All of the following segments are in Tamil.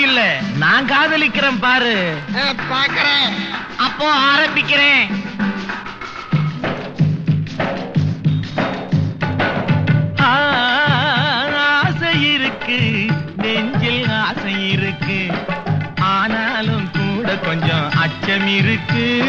இல்ல. நான் காதலிக்கிறேன் பாரு. பாக்குறேன். அப்போ ஆரம்பிக்கிறேன். ஆசை இருக்கு. நெஞ்சில் ஆசை இருக்கு. ஆனாலும் கூட கொஞ்சம் அச்சம் இருக்கு.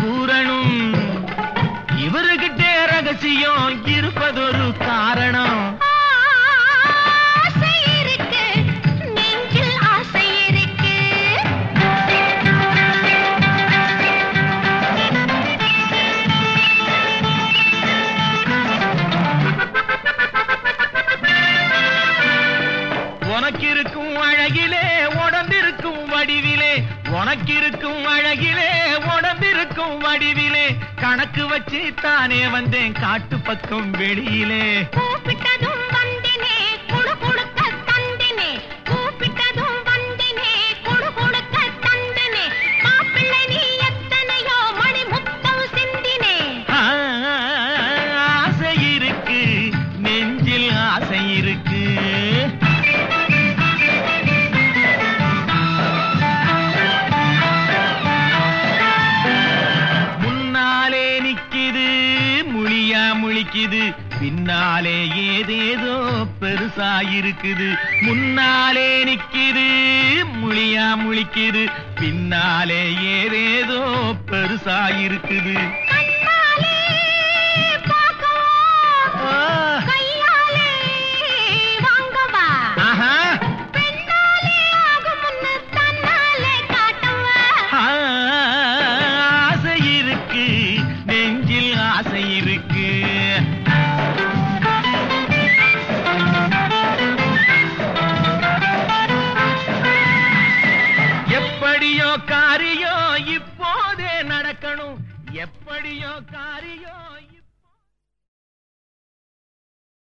கூறணும். இவருகிட்டே ரகசியம் இருப்பதொரு காரணம். ஆசை இருக்கு நெஞ்சில் ஆசை இருக்கு. உனக்கிருக்கும் அழகிலே உடம்பிருக்கும் வடிவிலே உனக்கிருக்கும் அழகிலே உடம்பிருக்கும் வடிவிலே கணக்கு வச்சு தானே வந்தேன் காட்டு பக்கம் வெளியிலே. கூப்பிட்டதும் வந்தினே குடு குடுக்க தந்தினே. கூப்பிட்டதும் வந்தினே குடு குடுக்க தந்தினே. மாப்பிள்ளை நீ எத்தனையோ மணி முத்தம் சிந்தினே. ஆ, ஆசை இருக்கு நெஞ்சில் ஆசை இருக்கு. முழியா பின்னாலே ஏதேதோ பெருசா இருக்குது முன்னாலே நிக்குது முழியா முழிக்குது. பின்னாலே ஏதேதோ பெருசா இருக்குது எப்படியோ காரியோ